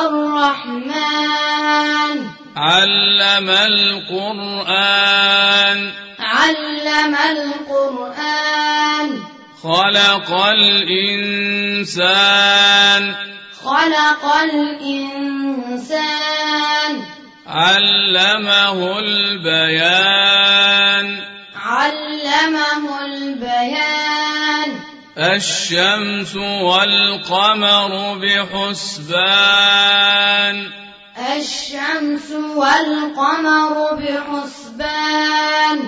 الرحمن. علم القرآن. علم القرآن. خلق الإنسان. خلق الإنسان. علمه البيان. الشمس والقمر بحسبان. الشمس والقمر بحسبان.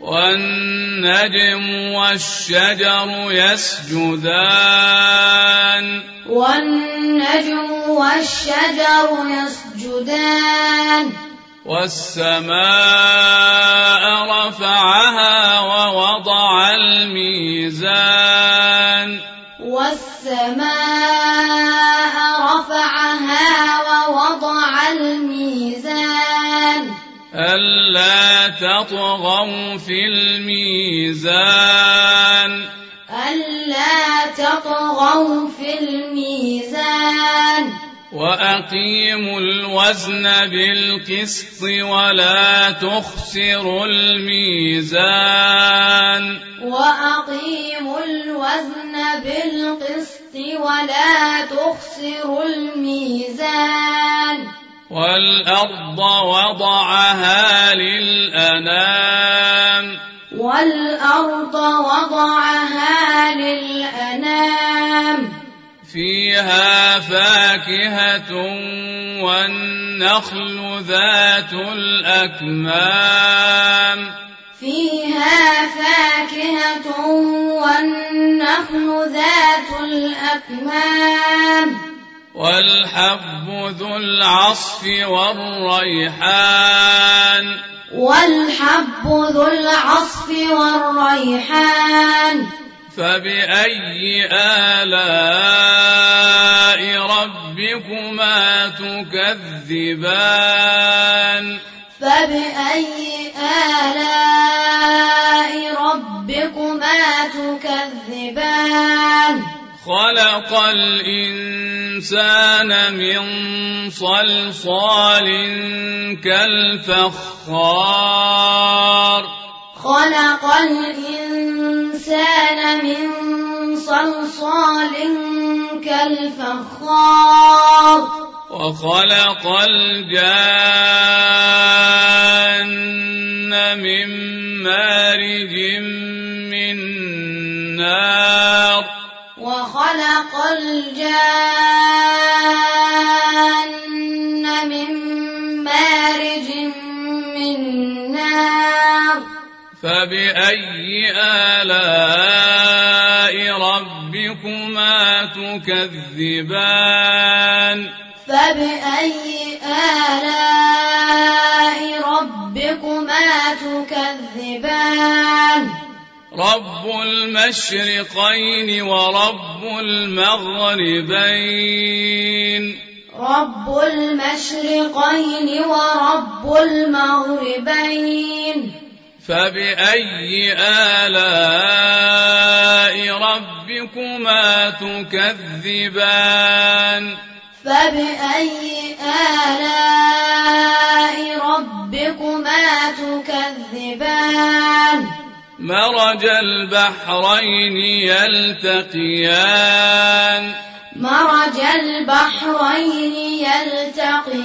والنجم والشجر يسجدان. والنجم والشجر يسجدان. والسماء تطغوا في الميزان ألا تطغوا في الميزان وأقيموا الوزن بالقسط ولا تخسروا الميزان وأقيموا الوزن بالقسط ولا تخسروا الميزان والأرض وضعها للأنام. والأرض وضعها للأنام. فيها فاكهة والنخل ذات الأكمام. فيها فاكهة والنخل ذات الأكمام. والحب ذو العصف والريحان. والحب ذو العصف والريحان. فبأي آلاء ربكما تكذبان؟ فبأي آلاء ربكما تكذبان؟ خلق الإنسان من صلصال كالفخار. خلق الإنسان من صلصال كالفخار. وخلق الجن من مارج من نار. وخلق الجان من مارج من نار. فبأي آلاء ربكما تكذبان؟ فبأي آلاء ربكما تكذبان؟ رب المشرقين ورب المغربين رب المشرقين ورب المغربين فبأي آلاء ربكما تكذبان فبأي آلاء ربكما تكذبان مرج البحرين يلتقيان. مرج البحرين يلتقيان.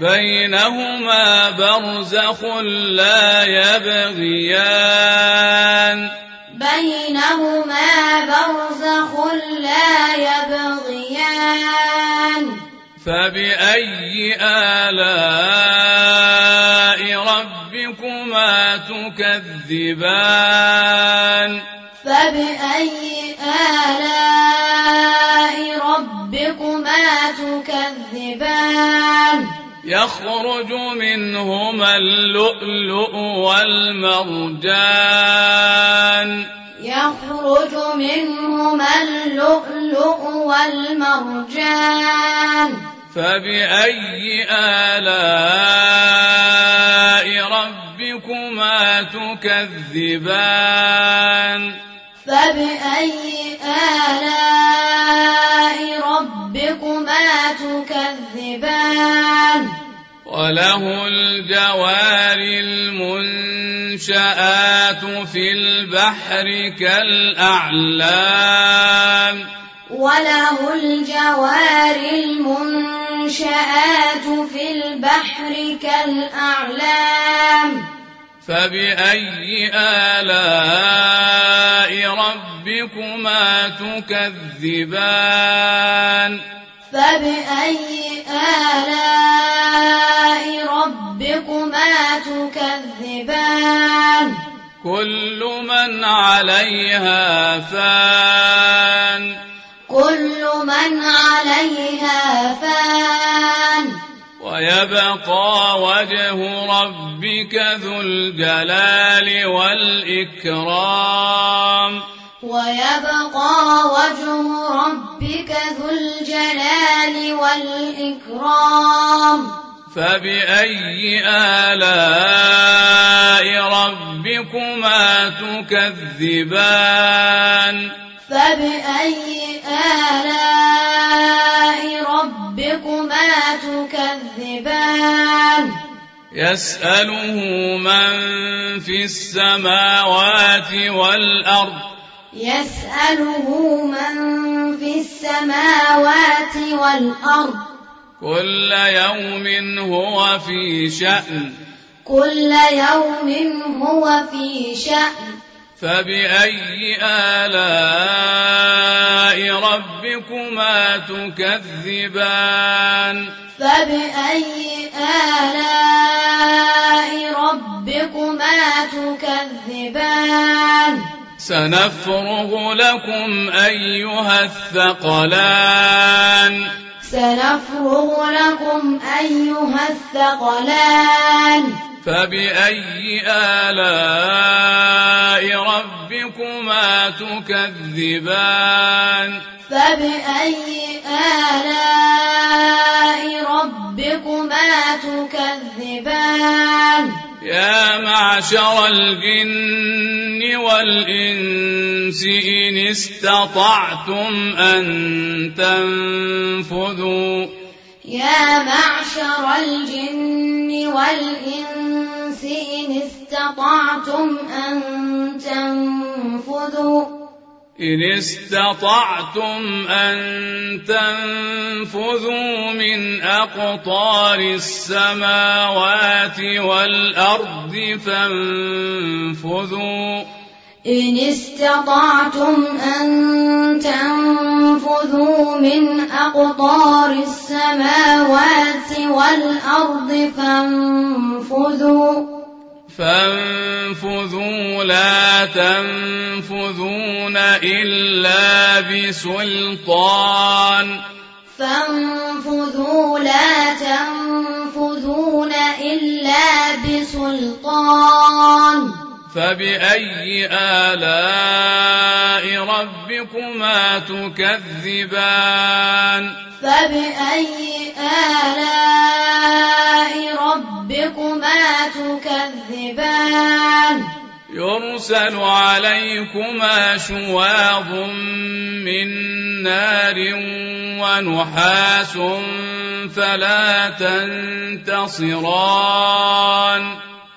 بينهما برزخ لا يبغيان. بينهما برزخ لا يبغيان. فبأي آلام تكذبان فبأي آلاء ربكما تكذبان يخرج منهما اللؤلؤ والمرجان يخرج منهما اللؤلؤ والمرجان فبأي آلاء ربكما ربكما تكذبان. فبأي آلاء ربكما تكذبان؟ وله الجوار المنشآت في البحر كالأعلام. وله الجوار المنشآت في البحر كالأعلام. فبأي آلاء ربكما تكذبان فبأي آلاء ربكما تكذبان كل من عليها فان كل من عليها فان ويبقى وجه ربك ربك ذو الجلال والإكرام. ويبقى وجه ربك ذو الجلال والإكرام. فبأي آلاء ربكما تكذبان؟ فبأي آلاء يسأله من في السماوات والأرض. يسأله من في السماوات والأرض. كل يوم هو في شأن. كل يوم هو في شأن. فبأي آلاء ربكما تكذبان فبأي آلاء ربكما تكذبان سنفرغ لكم أيها الثقلان سنفرغ لكم أيها الثقلان فبأي آلاء ربكما تكذبان فبأي آلاء ربكما تكذبان يا معشر الجن والإنس إن استطعتم أن تنفذوا يا معشر الجن والإنس إن استطعتم أن تنفذوا يا معشر الجن والإنس إن استطعتم أن تنفذوا إن استطعتم أن تنفذوا من أقطار السماوات والأرض فانفذوا إن استطعتم أن تنفذوا إن استطعتم أن تنفذوا من أقطار السماوات والأرض فانفذوا فانفذوا لا تنفذون إلا بسلطان فانفذوا لا تنفذون إلا بسلطان فبأي آلاء ربكما تكذبان فبأي آلاء ربكما تكذبان يرسل عليكما شواظ من نار ونحاس فلا تنتصران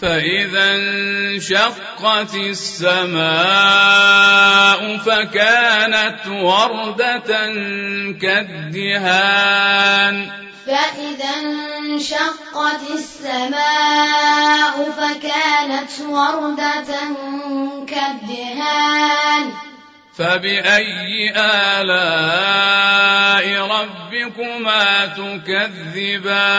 فَإِذَا انشَقَّتِ السَّمَاءُ فَكَانَتْ وَرْدَةً كَالدِّهَانِ فَإِذَا انشَقَّتِ السَّمَاءُ فَكَانَتْ وَرْدَةً كَالدِّهَانِ فَبِأَيِّ آلَاءِ رَبِّكُمَا تُكَذِّبَانِ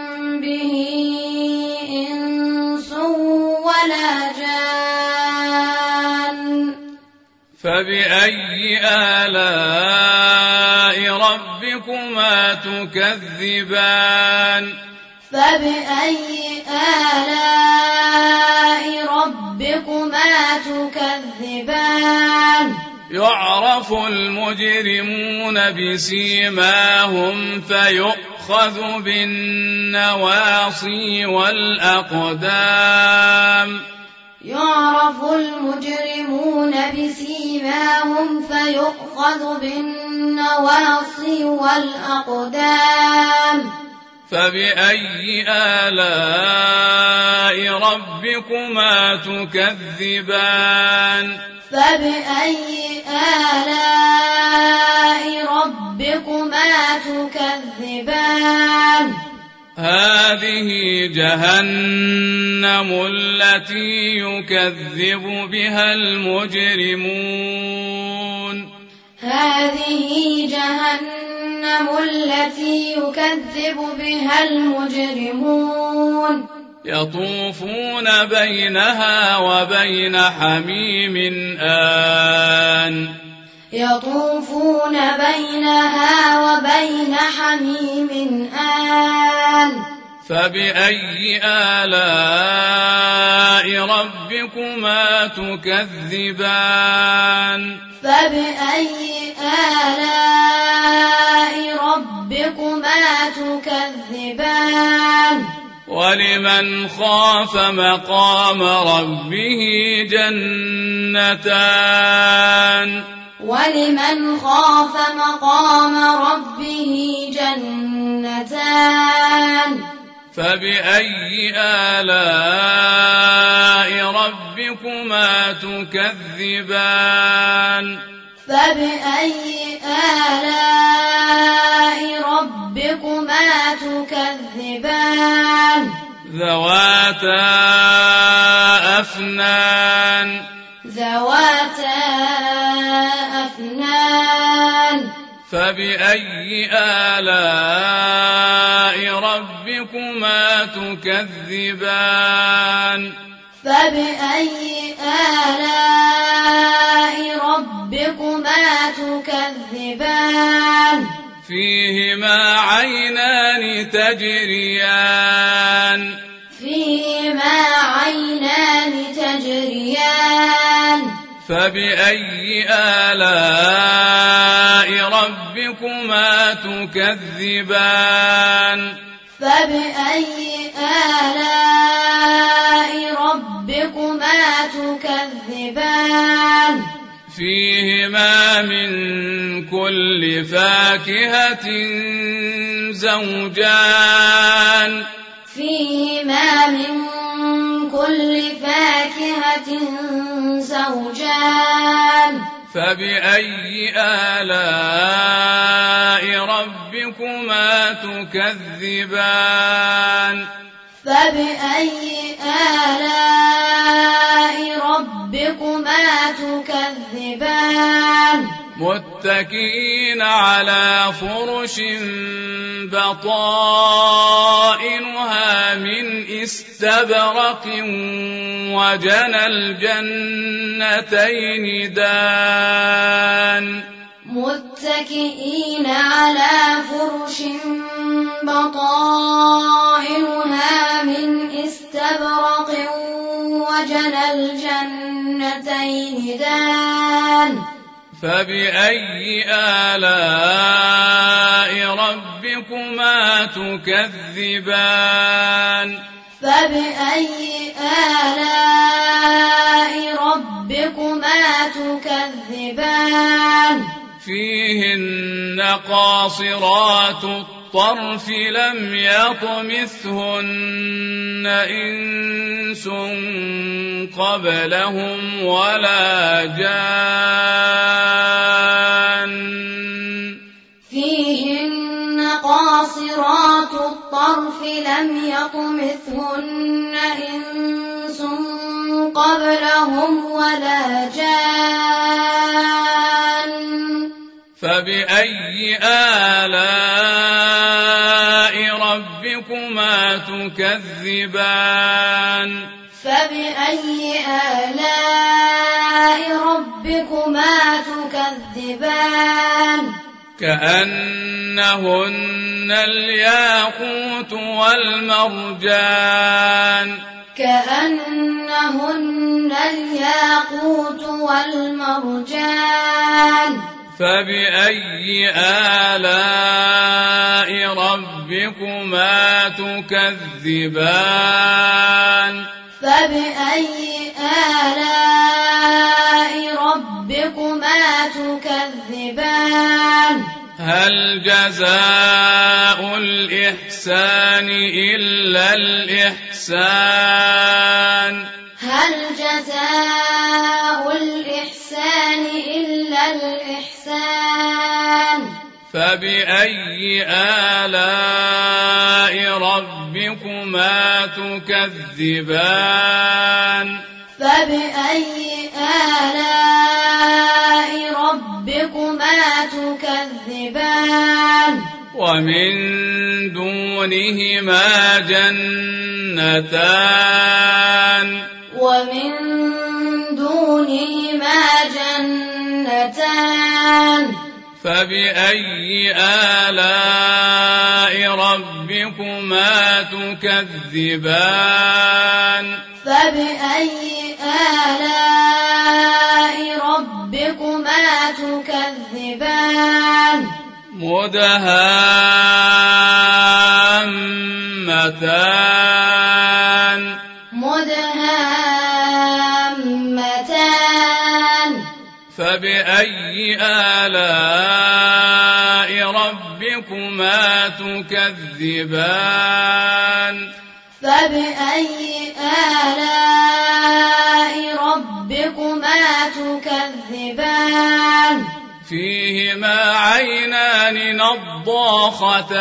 ولا فبأي آلاء ربكما تكذبان؟ فبأي آلاء ربكما تكذبان؟ يعرف المجرمون بسيماهم فيؤخذ بالنواصي والأقدام. يعرف المجرمون بسيماهم فيؤخذ بالنواصي والأقدام. فبأي آلاء ربكما تكذبان؟ فبأي آلاء ربكما تكذبان هذه جهنم التي يكذب بها المجرمون هذه جهنم التي يكذب بها المجرمون يطوفون بينها وبين حميم آن. يطوفون بينها وبين حميم آن. فبأي آلاء ربكما تكذبان؟ فبأي آلاء ربكما تكذبان؟ ولمن خاف مقام ربه جنتان. ولمن خاف مقام ربه جنتان. فبأي آلاء ربكما تكذبان؟ فبأي آلاء ربكما تكذبان؟ ذواتا أفنان. ذواتا أفنان. فبأي آلاء ربكما تكذبان؟ فبأي آلاء ربكما تكذبان؟ فيهما عينان تجريان. فيما عينان تجريان. فبأي آلاء ربكما تكذبان؟ فبأي آلاء ربكما تكذبان؟ فيهما من كل فاكهة زوجان فيهما من كل فاكهة زوجان. فيهما من كل فاكهة زوجان. فبأي آلاء ربكما تكذبان؟ فبأي آلاء ربكما تكذبان؟ متكئين على فرش بطائنها من استبرق وجنى الجنتين دان متكئين على فرش بطائنها من استبرق وجنى الجنتين دان فبأي آلاء ربكما تكذبان فبأي آلاء ربكما تكذبان فيهن قاصرات الطيب الطرف لم يطمثهن إنس قبلهم ولا جان. فيهن قاصرات الطرف لم يطمثهن إنس قبلهم ولا جان. فبأي آلاء ربكما تكذبان فبأي آلاء ربكما تكذبان كأنهن الياقوت والمرجان كأنهن الياقوت والمرجان فبأي آلاء ربكما تكذبان فبأي آلاء ربكما تكذبان هل جزاء الإحسان إلا الإحسان هل جزاء فبأي آلاء ربكما تكذبان؟ فبأي آلاء ربكما تكذبان؟ ومن دونهما جنتان. ومن دونهما جنتان. فبأي آلاء ربكما تكذبان فبأي آلاء ربكما تكذبان مدهامتان فبأي آلاء ربكما تكذبان؟ فبأي آلاء ربكما تكذبان؟ فيهما عينان نضاختان.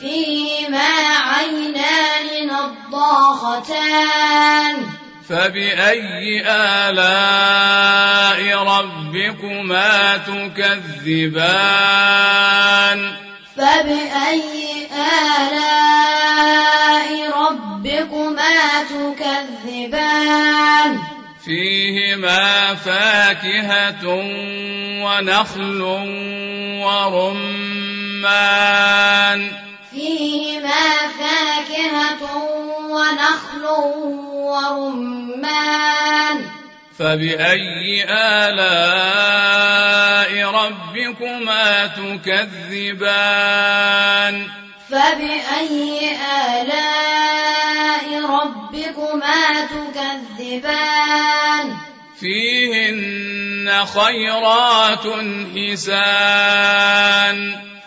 فيهما عينان نضاختان. فبأي آلاء ربكما تكذبان فبأي آلاء ربكما تكذبان فيهما فاكهة ونخل ورمان فيهما فاكهة ونخل ورمان فيهما فاكهة ونخل ورمان. فبأي آلاء ربكما تكذبان؟ فبأي آلاء ربكما تكذبان؟ فيهن خيرات حسان.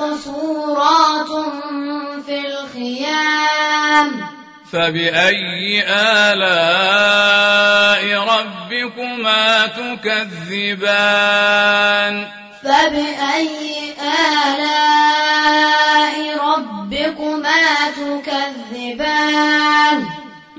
قصورات في الخيام. فبأي آلاء ربكما تكذبان؟ فبأي آلاء ربكما تكذبان؟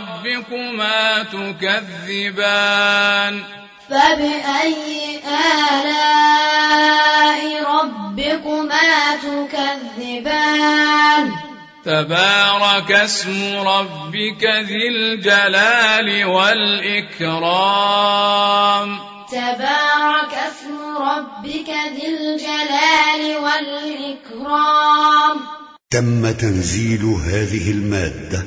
ربكما تكذبان. فبأي آلاء ربكما تكذبان؟ تبارك اسم ربك ذي الجلال والإكرام. تبارك اسم ربك ذي الجلال والإكرام. تم تنزيل هذه المادة